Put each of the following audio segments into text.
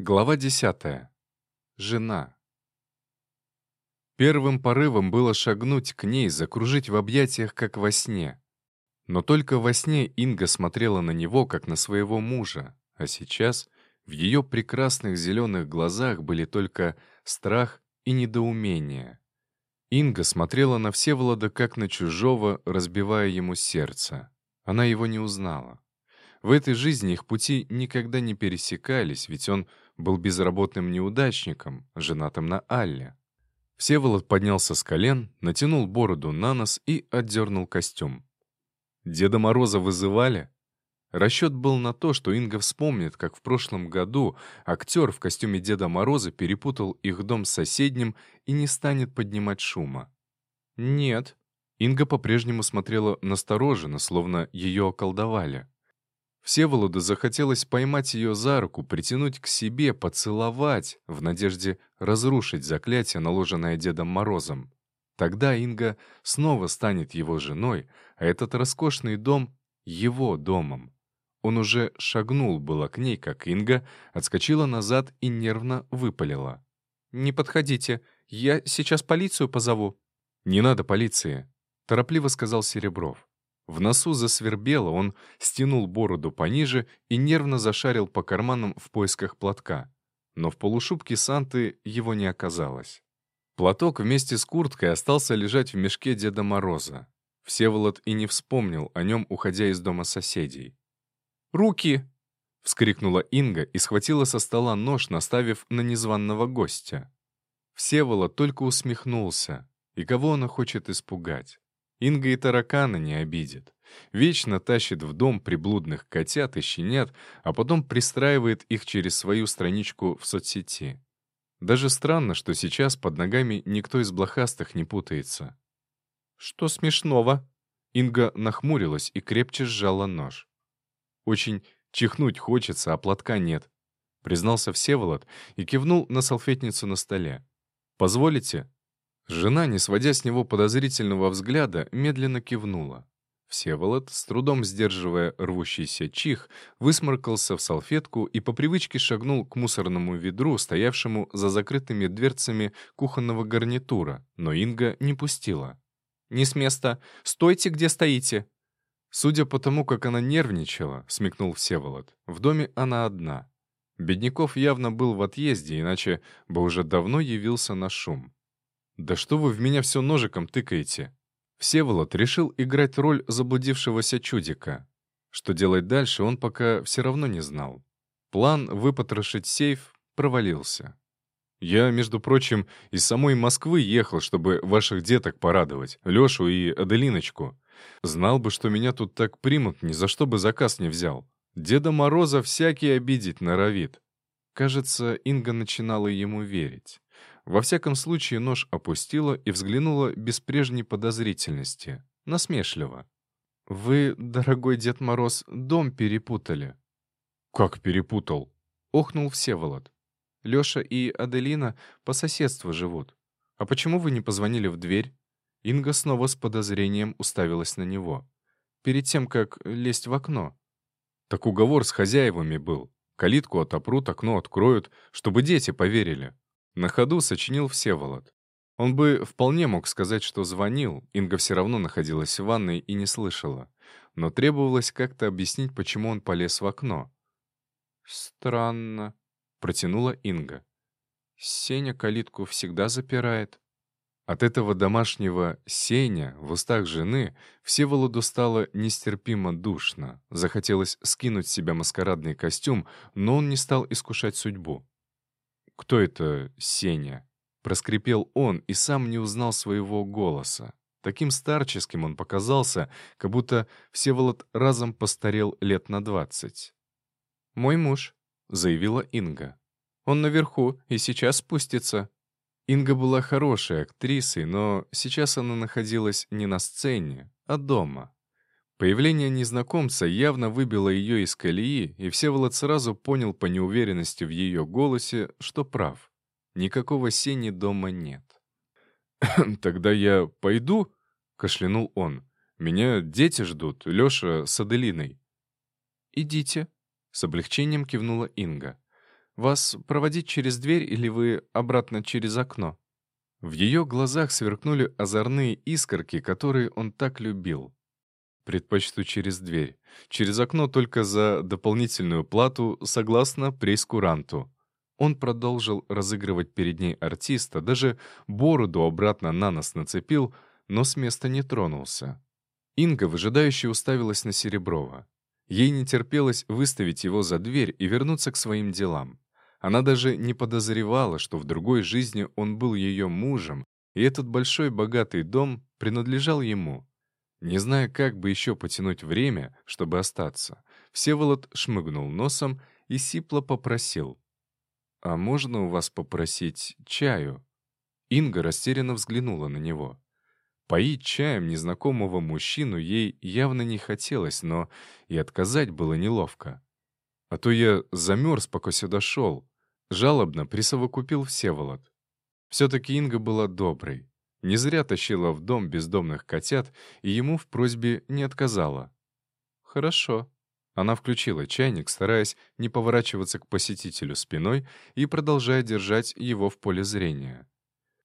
Глава десятая. Жена. Первым порывом было шагнуть к ней, закружить в объятиях, как во сне. Но только во сне Инга смотрела на него, как на своего мужа, а сейчас в ее прекрасных зеленых глазах были только страх и недоумение. Инга смотрела на Всеволода, как на чужого, разбивая ему сердце. Она его не узнала. В этой жизни их пути никогда не пересекались, ведь он был безработным неудачником, женатым на Алле. Всеволод поднялся с колен, натянул бороду на нос и отдернул костюм. Деда Мороза вызывали? Расчет был на то, что Инга вспомнит, как в прошлом году актер в костюме Деда Мороза перепутал их дом с соседним и не станет поднимать шума. Нет. Инга по-прежнему смотрела настороженно, словно ее околдовали. Всеволоду захотелось поймать ее за руку, притянуть к себе, поцеловать, в надежде разрушить заклятие, наложенное Дедом Морозом. Тогда Инга снова станет его женой, а этот роскошный дом — его домом. Он уже шагнул было к ней, как Инга, отскочила назад и нервно выпалила. «Не подходите, я сейчас полицию позову». «Не надо полиции», — торопливо сказал Серебров. В носу засвербело, он стянул бороду пониже и нервно зашарил по карманам в поисках платка. Но в полушубке Санты его не оказалось. Платок вместе с курткой остался лежать в мешке Деда Мороза. Всеволод и не вспомнил о нем, уходя из дома соседей. «Руки!» — вскрикнула Инга и схватила со стола нож, наставив на незваного гостя. Всеволод только усмехнулся. И кого она хочет испугать? Инга и таракана не обидит. Вечно тащит в дом приблудных котят и щенят, а потом пристраивает их через свою страничку в соцсети. Даже странно, что сейчас под ногами никто из блохастых не путается. «Что смешного?» Инга нахмурилась и крепче сжала нож. «Очень чихнуть хочется, а платка нет», — признался Всеволод и кивнул на салфетницу на столе. «Позволите?» Жена, не сводя с него подозрительного взгляда, медленно кивнула. Всеволод, с трудом сдерживая рвущийся чих, высморкался в салфетку и по привычке шагнул к мусорному ведру, стоявшему за закрытыми дверцами кухонного гарнитура, но Инга не пустила. «Не с места! Стойте, где стоите!» Судя по тому, как она нервничала, смекнул Всеволод, в доме она одна. Бедняков явно был в отъезде, иначе бы уже давно явился на шум. «Да что вы в меня все ножиком тыкаете?» Всеволод решил играть роль заблудившегося чудика. Что делать дальше, он пока все равно не знал. План выпотрошить сейф провалился. «Я, между прочим, из самой Москвы ехал, чтобы ваших деток порадовать, Лешу и Аделиночку. Знал бы, что меня тут так примут, ни за что бы заказ не взял. Деда Мороза всякий обидеть норовит». Кажется, Инга начинала ему верить. Во всяком случае, нож опустила и взглянула без прежней подозрительности, насмешливо. «Вы, дорогой Дед Мороз, дом перепутали». «Как перепутал?» — охнул Всеволод. «Леша и Аделина по соседству живут. А почему вы не позвонили в дверь?» Инга снова с подозрением уставилась на него. Перед тем, как лезть в окно. «Так уговор с хозяевами был. Калитку отопрут, окно откроют, чтобы дети поверили. На ходу сочинил Всеволод. Он бы вполне мог сказать, что звонил, Инга все равно находилась в ванной и не слышала. Но требовалось как-то объяснить, почему он полез в окно. «Странно», — протянула Инга. «Сеня калитку всегда запирает». От этого домашнего «Сеня» в устах жены Всеволоду стало нестерпимо душно. Захотелось скинуть с себя маскарадный костюм, но он не стал искушать судьбу. «Кто это Сеня?» Проскрипел он и сам не узнал своего голоса. Таким старческим он показался, как будто Всеволод разом постарел лет на двадцать. «Мой муж», — заявила Инга. «Он наверху и сейчас спустится». Инга была хорошей актрисой, но сейчас она находилась не на сцене, а дома. Появление незнакомца явно выбило ее из колеи, и Всеволод сразу понял по неуверенности в ее голосе, что прав. Никакого Сени дома нет. «Тогда я пойду?» — кашлянул он. «Меня дети ждут, Леша с Аделиной». «Идите», — с облегчением кивнула Инга. Вас проводить через дверь или вы обратно через окно?» В ее глазах сверкнули озорные искорки, которые он так любил. Предпочту через дверь. Через окно только за дополнительную плату, согласно прейскуранту. Он продолжил разыгрывать перед ней артиста, даже бороду обратно на нос нацепил, но с места не тронулся. Инга выжидающе уставилась на Сереброва. Ей не терпелось выставить его за дверь и вернуться к своим делам. Она даже не подозревала, что в другой жизни он был ее мужем, и этот большой богатый дом принадлежал ему. Не зная, как бы еще потянуть время, чтобы остаться, Всеволод шмыгнул носом и сипло попросил. «А можно у вас попросить чаю?» Инга растерянно взглянула на него. Поить чаем незнакомого мужчину ей явно не хотелось, но и отказать было неловко. А то я замерз, пока сюда шел. Жалобно присовокупил Всеволод. Все-таки Инга была доброй. Не зря тащила в дом бездомных котят, и ему в просьбе не отказала. «Хорошо». Она включила чайник, стараясь не поворачиваться к посетителю спиной и продолжая держать его в поле зрения.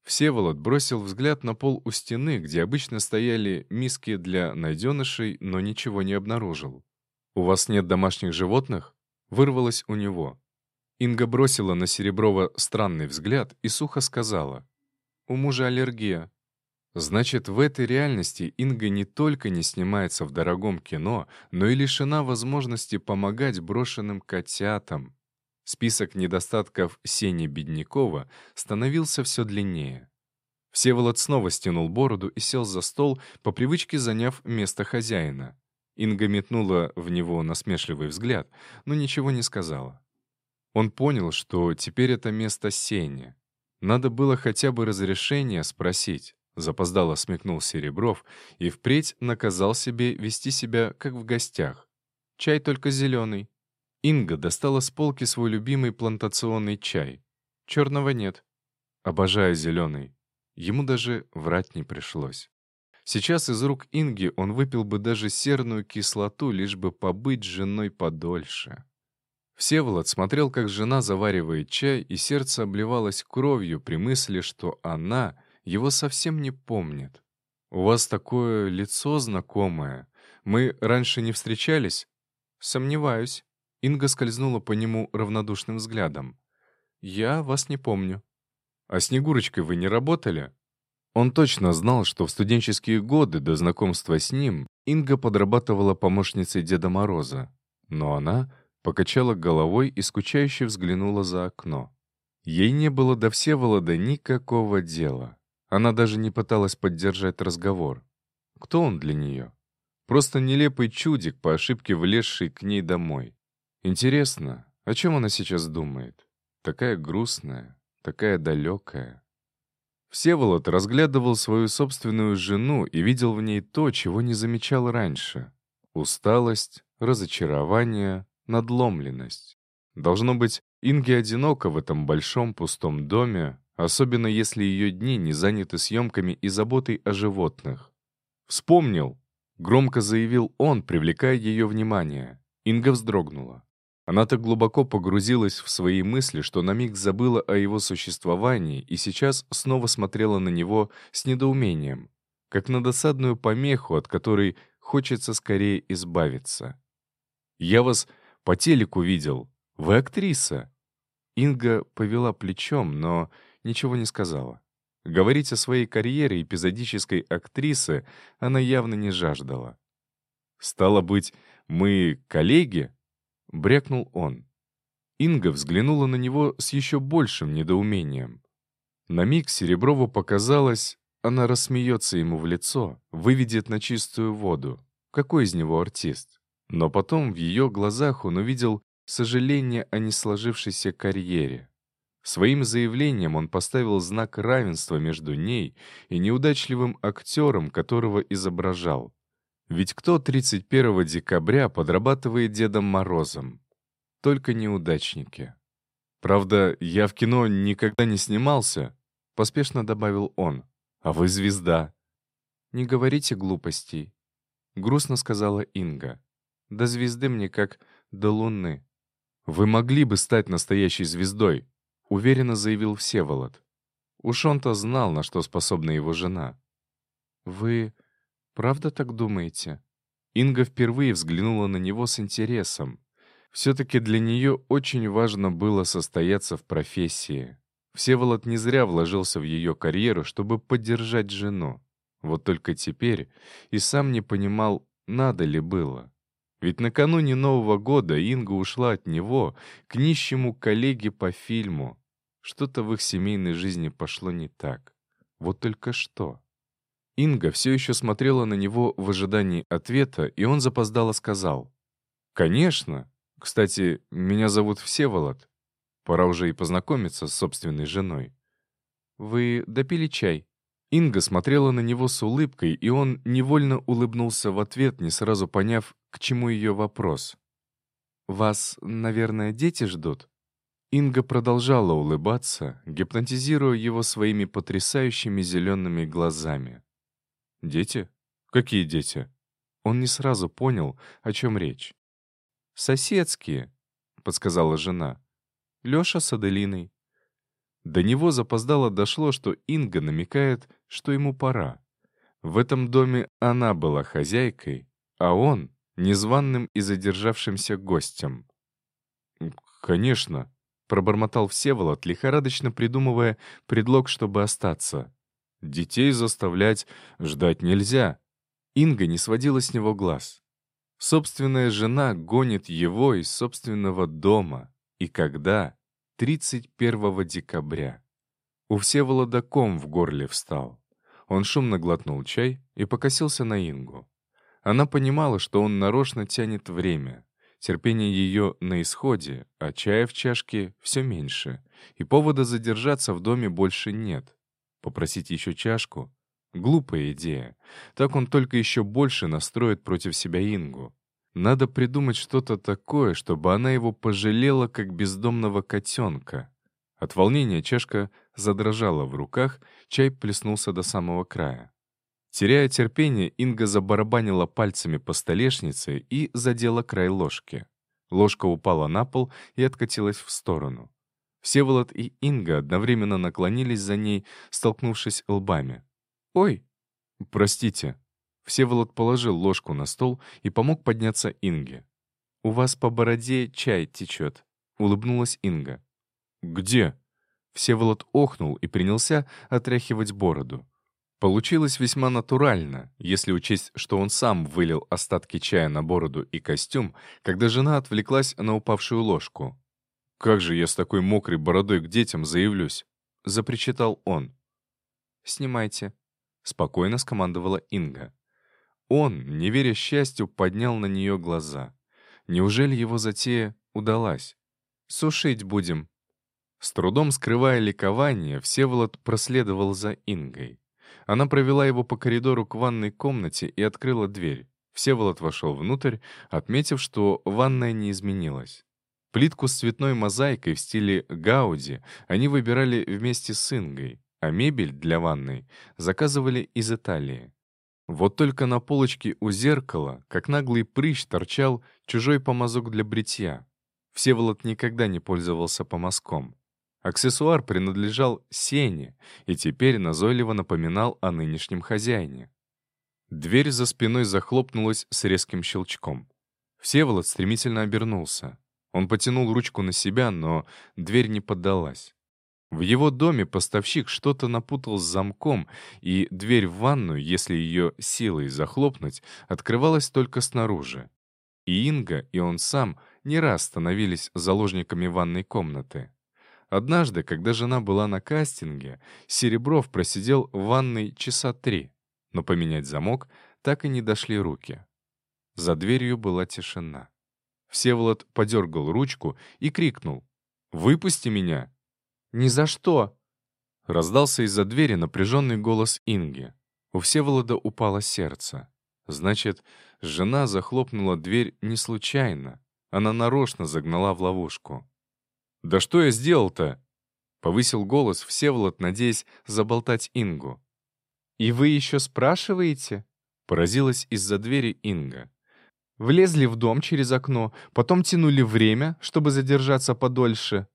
Всеволод бросил взгляд на пол у стены, где обычно стояли миски для найденышей, но ничего не обнаружил. «У вас нет домашних животных?» Вырвалось у него. Инга бросила на Сереброва странный взгляд и сухо сказала. «У мужа аллергия». Значит, в этой реальности Инга не только не снимается в дорогом кино, но и лишена возможности помогать брошенным котятам. Список недостатков Сени Беднякова становился все длиннее. Всеволод снова стянул бороду и сел за стол, по привычке заняв место хозяина. Инга метнула в него насмешливый взгляд, но ничего не сказала. Он понял, что теперь это место Сени. Надо было хотя бы разрешение спросить. Запоздало смекнул Серебров и впредь наказал себе вести себя, как в гостях. Чай только зеленый. Инга достала с полки свой любимый плантационный чай. Черного нет. Обожаю зеленый. Ему даже врать не пришлось. Сейчас из рук Инги он выпил бы даже серную кислоту, лишь бы побыть женой подольше. Всеволод смотрел, как жена заваривает чай, и сердце обливалось кровью при мысли, что она его совсем не помнит. «У вас такое лицо знакомое. Мы раньше не встречались?» «Сомневаюсь». Инга скользнула по нему равнодушным взглядом. «Я вас не помню». «А Снегурочкой вы не работали?» Он точно знал, что в студенческие годы до знакомства с ним Инга подрабатывала помощницей Деда Мороза. Но она покачала головой и скучающе взглянула за окно. Ей не было до Всеволода никакого дела. Она даже не пыталась поддержать разговор. Кто он для нее? Просто нелепый чудик, по ошибке влезший к ней домой. Интересно, о чем она сейчас думает? Такая грустная, такая далекая. Всеволод разглядывал свою собственную жену и видел в ней то, чего не замечал раньше. Усталость, разочарование, надломленность. Должно быть, Инге одиноко в этом большом пустом доме, особенно если ее дни не заняты съемками и заботой о животных. «Вспомнил!» — громко заявил он, привлекая ее внимание. Инга вздрогнула. Она так глубоко погрузилась в свои мысли, что на миг забыла о его существовании и сейчас снова смотрела на него с недоумением, как на досадную помеху, от которой хочется скорее избавиться. «Я вас по телеку видел. Вы актриса». Инга повела плечом, но ничего не сказала. Говорить о своей карьере эпизодической актрисы она явно не жаждала. «Стало быть, мы коллеги?» — брякнул он. Инга взглянула на него с еще большим недоумением. На миг Сереброву показалось, она рассмеется ему в лицо, выведет на чистую воду. Какой из него артист? Но потом в ее глазах он увидел сожаление о несложившейся карьере. Своим заявлением он поставил знак равенства между ней и неудачливым актером, которого изображал. Ведь кто 31 декабря подрабатывает Дедом Морозом? Только неудачники. Правда, я в кино никогда не снимался, поспешно добавил он. А вы звезда. Не говорите глупостей, грустно сказала Инга. До звезды мне как до луны. «Вы могли бы стать настоящей звездой», — уверенно заявил Всеволод. Уж он-то знал, на что способна его жена. «Вы правда так думаете?» Инга впервые взглянула на него с интересом. Все-таки для нее очень важно было состояться в профессии. Всеволод не зря вложился в ее карьеру, чтобы поддержать жену. Вот только теперь и сам не понимал, надо ли было. Ведь накануне Нового года Инга ушла от него к нищему коллеге по фильму. Что-то в их семейной жизни пошло не так. Вот только что. Инга все еще смотрела на него в ожидании ответа, и он запоздало сказал. «Конечно. Кстати, меня зовут Всеволод. Пора уже и познакомиться с собственной женой». «Вы допили чай?» Инга смотрела на него с улыбкой, и он невольно улыбнулся в ответ, не сразу поняв, к чему ее вопрос. «Вас, наверное, дети ждут?» Инга продолжала улыбаться, гипнотизируя его своими потрясающими зелеными глазами. «Дети? Какие дети?» Он не сразу понял, о чем речь. «Соседские», — подсказала жена. «Леша с Аделиной». До него запоздало дошло, что Инга намекает, что ему пора. В этом доме она была хозяйкой, а он — незваным и задержавшимся гостем. «Конечно», — пробормотал Всеволод, лихорадочно придумывая предлог, чтобы остаться. Детей заставлять ждать нельзя. Инга не сводила с него глаз. Собственная жена гонит его из собственного дома. И когда? 31 декабря. У Всеволода ком в горле встал. Он шумно глотнул чай и покосился на Ингу. Она понимала, что он нарочно тянет время. Терпение ее на исходе, а чая в чашке все меньше. И повода задержаться в доме больше нет. Попросить еще чашку? Глупая идея. Так он только еще больше настроит против себя Ингу. Надо придумать что-то такое, чтобы она его пожалела, как бездомного котенка. От волнения чашка задрожала в руках, чай плеснулся до самого края. Теряя терпение, Инга забарабанила пальцами по столешнице и задела край ложки. Ложка упала на пол и откатилась в сторону. Всеволод и Инга одновременно наклонились за ней, столкнувшись лбами. «Ой!» «Простите». Всеволод положил ложку на стол и помог подняться Инге. «У вас по бороде чай течет», — улыбнулась Инга. «Где?» Всеволод охнул и принялся отряхивать бороду. Получилось весьма натурально, если учесть, что он сам вылил остатки чая на бороду и костюм, когда жена отвлеклась на упавшую ложку. «Как же я с такой мокрой бородой к детям заявлюсь?» — запричитал он. «Снимайте», — спокойно скомандовала Инга. Он, не веря счастью, поднял на нее глаза. Неужели его затея удалась? «Сушить будем». С трудом скрывая ликование, Всеволод проследовал за Ингой. Она провела его по коридору к ванной комнате и открыла дверь. Всеволод вошел внутрь, отметив, что ванная не изменилась. Плитку с цветной мозаикой в стиле Гауди они выбирали вместе с Ингой, а мебель для ванной заказывали из Италии. Вот только на полочке у зеркала, как наглый прыщ, торчал чужой помазок для бритья. Всеволод никогда не пользовался помазком. Аксессуар принадлежал Сене и теперь назойливо напоминал о нынешнем хозяине. Дверь за спиной захлопнулась с резким щелчком. Всеволод стремительно обернулся. Он потянул ручку на себя, но дверь не поддалась. В его доме поставщик что-то напутал с замком, и дверь в ванную, если ее силой захлопнуть, открывалась только снаружи. И Инга, и он сам не раз становились заложниками ванной комнаты. Однажды, когда жена была на кастинге, Серебров просидел в ванной часа три, но поменять замок так и не дошли руки. За дверью была тишина. Всеволод подергал ручку и крикнул. «Выпусти меня!» «Ни за что!» Раздался из-за двери напряженный голос Инги. У Всеволода упало сердце. Значит, жена захлопнула дверь не случайно. Она нарочно загнала в ловушку. «Да что я сделал-то?» Повысил голос Всеволод, надеясь заболтать Ингу. «И вы еще спрашиваете?» Поразилась из-за двери Инга. Влезли в дом через окно, потом тянули время, чтобы задержаться подольше.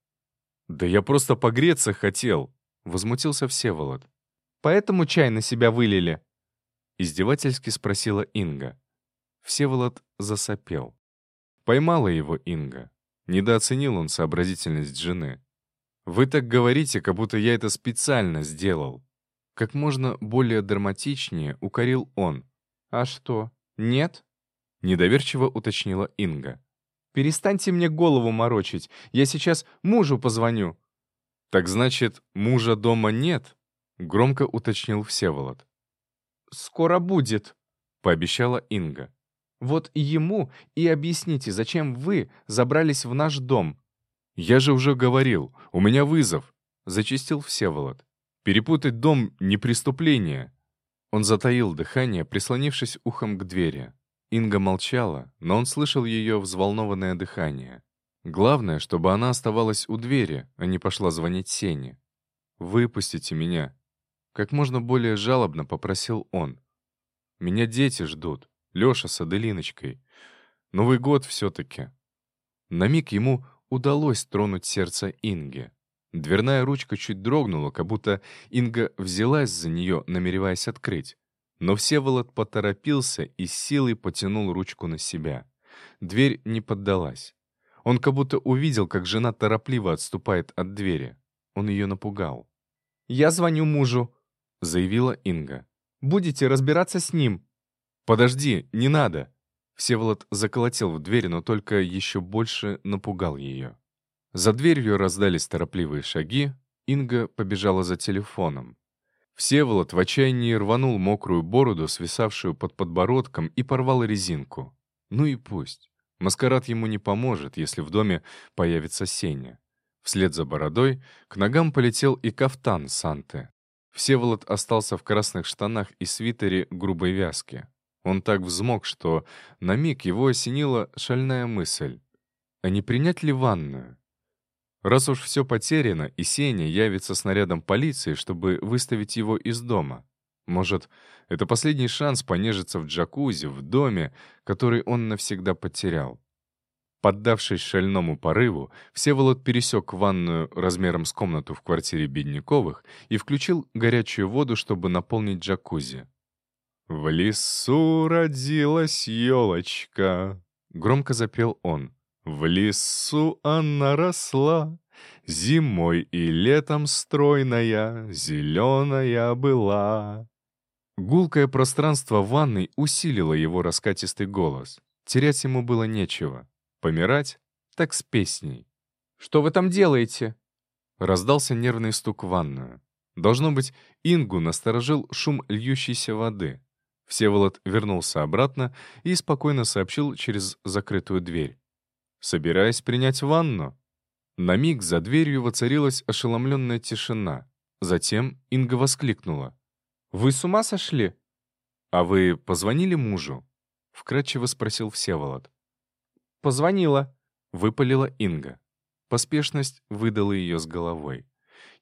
«Да я просто погреться хотел», — возмутился Всеволод. «Поэтому чай на себя вылили?» Издевательски спросила Инга. Всеволод засопел. Поймала его Инга. Недооценил он сообразительность жены. «Вы так говорите, как будто я это специально сделал». Как можно более драматичнее укорил он. «А что, нет?» Недоверчиво уточнила Инга. «Перестаньте мне голову морочить. Я сейчас мужу позвоню». «Так значит, мужа дома нет?» Громко уточнил Всеволод. «Скоро будет», — пообещала Инга. «Вот ему и объясните, зачем вы забрались в наш дом». «Я же уже говорил, у меня вызов», — зачистил Всеволод. «Перепутать дом — не преступление». Он затаил дыхание, прислонившись ухом к двери. Инга молчала, но он слышал ее взволнованное дыхание. Главное, чтобы она оставалась у двери, а не пошла звонить Сене. «Выпустите меня!» Как можно более жалобно попросил он. «Меня дети ждут. Леша с Аделиночкой. Новый год все-таки». На миг ему удалось тронуть сердце Инги. Дверная ручка чуть дрогнула, как будто Инга взялась за нее, намереваясь открыть. Но Всеволод поторопился и силой потянул ручку на себя. Дверь не поддалась. Он как будто увидел, как жена торопливо отступает от двери. Он ее напугал. «Я звоню мужу», — заявила Инга. «Будете разбираться с ним». «Подожди, не надо!» Всеволод заколотил в дверь, но только еще больше напугал ее. За дверью раздались торопливые шаги, Инга побежала за телефоном. Всеволод в отчаянии рванул мокрую бороду, свисавшую под подбородком, и порвал резинку. Ну и пусть. Маскарад ему не поможет, если в доме появится Сеня. Вслед за бородой к ногам полетел и кафтан Санты. Всеволод остался в красных штанах и свитере грубой вязки. Он так взмок, что на миг его осенила шальная мысль. А не принять ли ванную? Раз уж все потеряно, и Сеня явится снарядом полиции, чтобы выставить его из дома. Может, это последний шанс понежиться в джакузи, в доме, который он навсегда потерял. Поддавшись шальному порыву, Всеволод пересек ванную размером с комнату в квартире Бедняковых и включил горячую воду, чтобы наполнить джакузи. «В лесу родилась елочка», — громко запел он. В лесу она росла, Зимой и летом стройная, Зеленая была. Гулкое пространство ванной усилило его раскатистый голос. Терять ему было нечего. Помирать? Так с песней. «Что вы там делаете?» Раздался нервный стук в ванную. Должно быть, Ингу насторожил шум льющейся воды. Всеволод вернулся обратно и спокойно сообщил через закрытую дверь собираясь принять ванну. На миг за дверью воцарилась ошеломленная тишина. Затем Инга воскликнула. «Вы с ума сошли?» «А вы позвонили мужу?» — вкратчиво спросил Всеволод. «Позвонила», — выпалила Инга. Поспешность выдала ее с головой.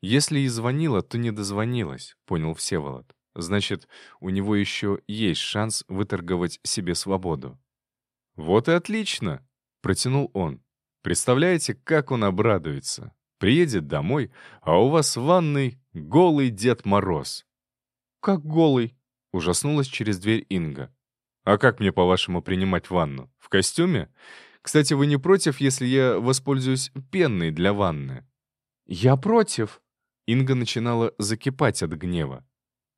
Если и звонила, то не дозвонилась, понял Всеволод. Значит, у него еще есть шанс выторговать себе свободу. «Вот и отлично!» Протянул он. Представляете, как он обрадуется? Приедет домой, а у вас в ванной голый Дед Мороз. «Как голый?» — ужаснулась через дверь Инга. «А как мне, по-вашему, принимать ванну? В костюме? Кстати, вы не против, если я воспользуюсь пенной для ванны?» «Я против!» Инга начинала закипать от гнева.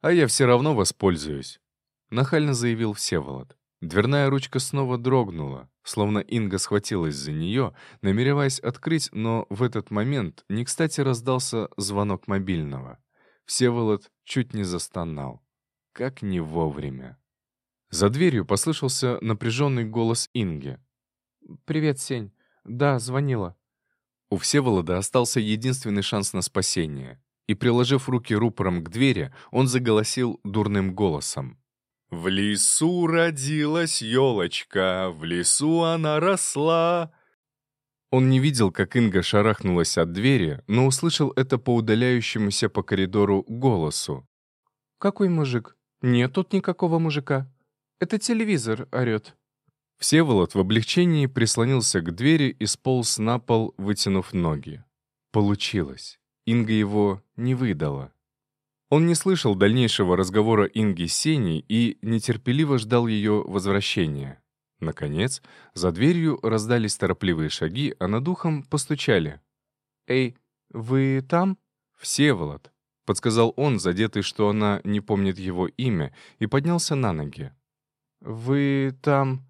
«А я все равно воспользуюсь», — нахально заявил Всеволод. Дверная ручка снова дрогнула, словно Инга схватилась за нее, намереваясь открыть, но в этот момент не кстати раздался звонок мобильного. Всеволод чуть не застонал. Как не вовремя. За дверью послышался напряженный голос Инги. «Привет, Сень. Да, звонила». У Всеволода остался единственный шанс на спасение. И, приложив руки рупором к двери, он заголосил дурным голосом. В лесу родилась елочка, в лесу она росла. Он не видел, как Инга шарахнулась от двери, но услышал это по удаляющемуся по коридору голосу. «Какой мужик? Нет тут никакого мужика. Это телевизор орет». Всеволод в облегчении прислонился к двери и сполз на пол, вытянув ноги. Получилось. Инга его не выдала. Он не слышал дальнейшего разговора Инги с Сеней и нетерпеливо ждал ее возвращения. Наконец, за дверью раздались торопливые шаги, а над ухом постучали. «Эй, вы там?» «Всеволод», — подсказал он, задетый, что она не помнит его имя, и поднялся на ноги. «Вы там...»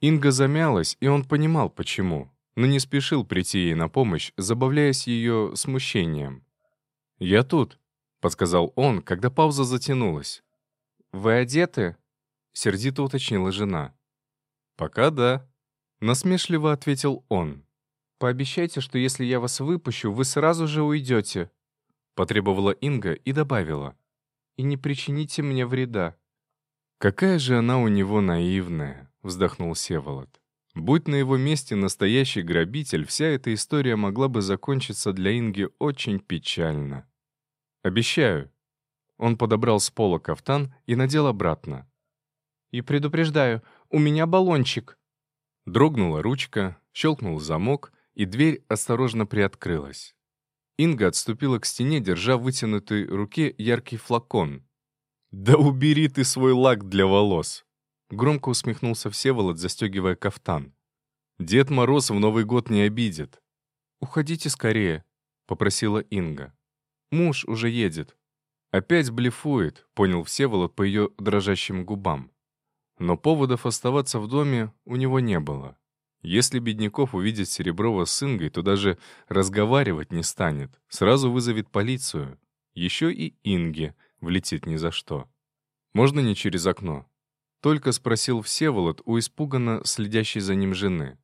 Инга замялась, и он понимал, почему, но не спешил прийти ей на помощь, забавляясь ее смущением. «Я тут», — подсказал он, когда пауза затянулась. «Вы одеты?» — сердито уточнила жена. «Пока да», — насмешливо ответил он. «Пообещайте, что если я вас выпущу, вы сразу же уйдете», — потребовала Инга и добавила. «И не причините мне вреда». «Какая же она у него наивная», — вздохнул Севолод. Будь на его месте настоящий грабитель, вся эта история могла бы закончиться для Инги очень печально. «Обещаю». Он подобрал с пола кафтан и надел обратно. «И предупреждаю, у меня баллончик». Дрогнула ручка, щелкнул замок, и дверь осторожно приоткрылась. Инга отступила к стене, держа в вытянутой руке яркий флакон. «Да убери ты свой лак для волос!» Громко усмехнулся Всеволод, застегивая кафтан. «Дед Мороз в Новый год не обидит». «Уходите скорее», — попросила Инга. «Муж уже едет». «Опять блефует», — понял Всеволод по ее дрожащим губам. Но поводов оставаться в доме у него не было. Если Бедняков увидит Сереброва с Ингой, то даже разговаривать не станет, сразу вызовет полицию. Еще и Инге влетит ни за что. Можно не через окно? Только спросил Всеволод у испуганно следящей за ним жены.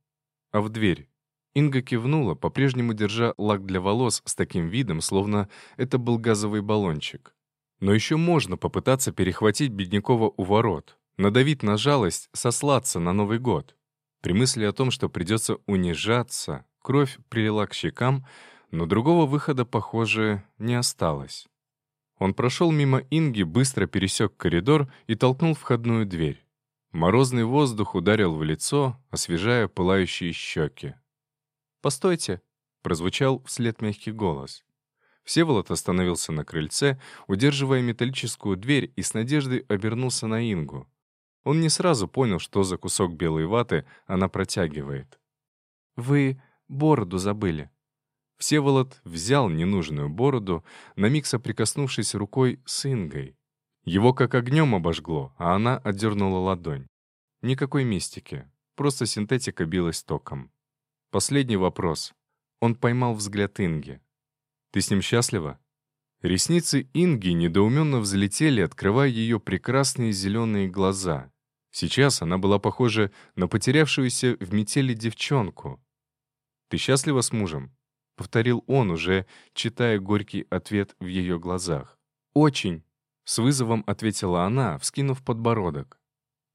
А в дверь. Инга кивнула, по-прежнему держа лак для волос с таким видом, словно это был газовый баллончик. Но еще можно попытаться перехватить Беднякова у ворот, надавить на жалость, сослаться на Новый год. При мысли о том, что придется унижаться, кровь прилила к щекам, но другого выхода, похоже, не осталось. Он прошел мимо Инги, быстро пересек коридор и толкнул входную дверь. Морозный воздух ударил в лицо, освежая пылающие щеки. «Постойте!» — прозвучал вслед мягкий голос. Всеволод остановился на крыльце, удерживая металлическую дверь и с надеждой обернулся на Ингу. Он не сразу понял, что за кусок белой ваты она протягивает. «Вы бороду забыли», Всеволод взял ненужную бороду, на миг соприкоснувшись рукой с Ингой. Его как огнем обожгло, а она отдернула ладонь. Никакой мистики, просто синтетика билась током. Последний вопрос. Он поймал взгляд Инги. «Ты с ним счастлива?» Ресницы Инги недоуменно взлетели, открывая ее прекрасные зеленые глаза. Сейчас она была похожа на потерявшуюся в метели девчонку. «Ты счастлива с мужем?» — повторил он, уже читая горький ответ в ее глазах. «Очень», — с вызовом ответила она, вскинув подбородок.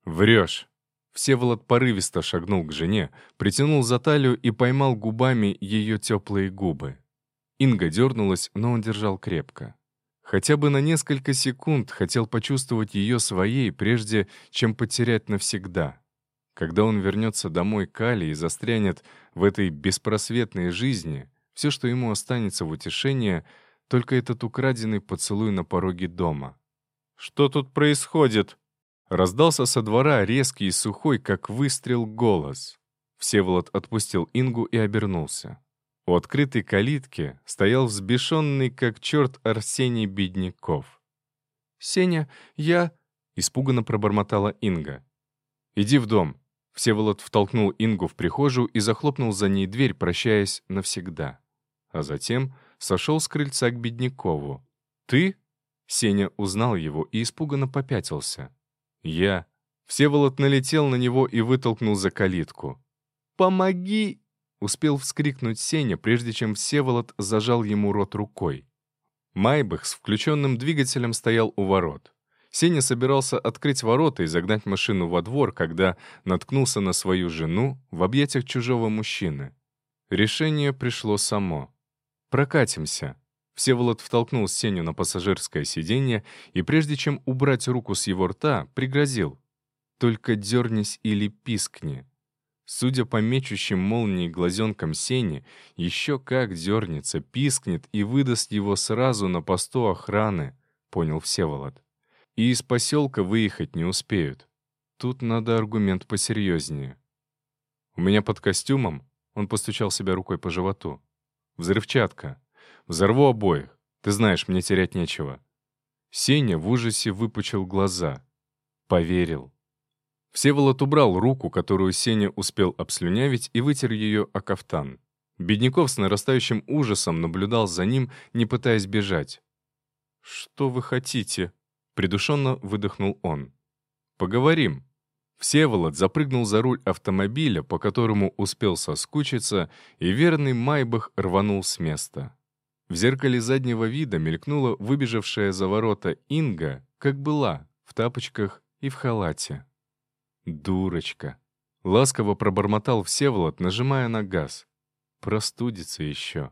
«Врешь». Всеволод порывисто шагнул к жене, притянул за талию и поймал губами ее теплые губы. Инга дернулась, но он держал крепко. Хотя бы на несколько секунд хотел почувствовать ее своей, прежде чем потерять навсегда. Когда он вернется домой к Али и застрянет в этой беспросветной жизни — все, что ему останется в утешение, только этот украденный поцелуй на пороге дома. «Что тут происходит?» Раздался со двора резкий и сухой, как выстрел, голос. Всеволод отпустил Ингу и обернулся. У открытой калитки стоял взбешенный, как черт, Арсений Бедняков. «Сеня, я...» — испуганно пробормотала Инга. «Иди в дом». Всеволод втолкнул Ингу в прихожую и захлопнул за ней дверь, прощаясь навсегда а затем сошел с крыльца к Беднякову. «Ты?» Сеня узнал его и испуганно попятился. «Я». Всеволод налетел на него и вытолкнул за калитку. «Помоги!» — успел вскрикнуть Сеня, прежде чем Всеволод зажал ему рот рукой. Майбах с включенным двигателем стоял у ворот. Сеня собирался открыть ворота и загнать машину во двор, когда наткнулся на свою жену в объятиях чужого мужчины. Решение пришло само. «Прокатимся». Всеволод втолкнул Сеню на пассажирское сиденье и, прежде чем убрать руку с его рта, пригрозил. только дернись или пискни. Судя по мечущим молнией глазенкам Сени, еще как дернется, пискнет и выдаст его сразу на посту охраны, понял Всеволод. И из поселка выехать не успеют. Тут надо аргумент посерьезнее. У меня под костюмом, он постучал себя рукой по животу. Взрывчатка. Взорву обоих. Ты знаешь, мне терять нечего. Сеня в ужасе выпучил глаза. Поверил. Всеволод убрал руку, которую Сеня успел обслюнявить, и вытер ее о кафтан. Бедняков с нарастающим ужасом наблюдал за ним, не пытаясь бежать. «Что вы хотите?» — придушенно выдохнул он. «Поговорим». Всеволод запрыгнул за руль автомобиля, по которому успел соскучиться, и верный Майбах рванул с места. В зеркале заднего вида мелькнула выбежавшая за ворота Инга, как была, в тапочках и в халате. «Дурочка!» — ласково пробормотал Всеволод, нажимая на газ. «Простудится еще».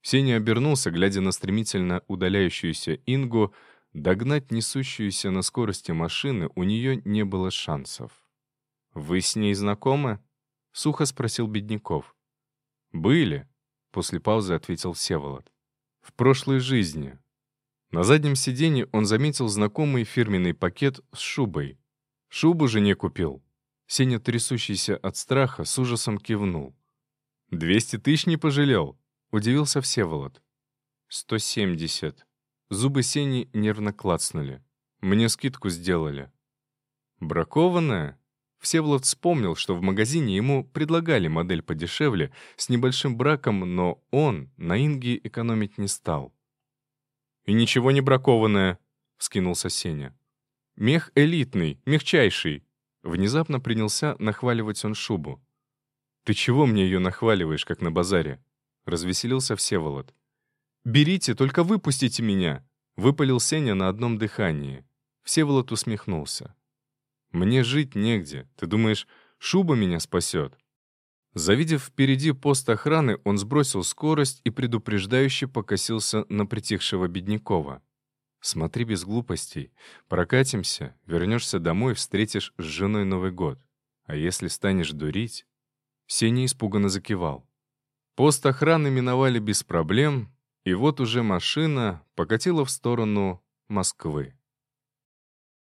Сеня обернулся, глядя на стремительно удаляющуюся Ингу. Догнать несущуюся на скорости машины у нее не было шансов. «Вы с ней знакомы?» — сухо спросил Бедняков. «Были», — после паузы ответил Всеволод. «В прошлой жизни». На заднем сиденье он заметил знакомый фирменный пакет с шубой. Шубу жене купил. Сеня, трясущийся от страха, с ужасом кивнул. «Двести тысяч не пожалел?» — удивился Всеволод. «Сто семьдесят». Зубы Сени нервно клацнули. «Мне скидку сделали». «Бракованная?» Всеволод вспомнил, что в магазине ему предлагали модель подешевле, с небольшим браком, но он на Инге экономить не стал. «И ничего не бракованное», — вскинулся Сеня. Мех элитный, мягчайший. Внезапно принялся нахваливать он шубу. «Ты чего мне ее нахваливаешь, как на базаре?» Развеселился Всеволод. «Берите, только выпустите меня!» Выпалил Сеня на одном дыхании. Всеволод усмехнулся. «Мне жить негде. Ты думаешь, шуба меня спасет?» Завидев впереди пост охраны, он сбросил скорость и предупреждающе покосился на притихшего Беднякова. Смотри без глупостей. Прокатимся, вернешься домой, встретишь с женой Новый год. А если станешь дурить...» Сеня испуганно закивал. Пост охраны миновали без проблем, и вот уже машина покатила в сторону Москвы.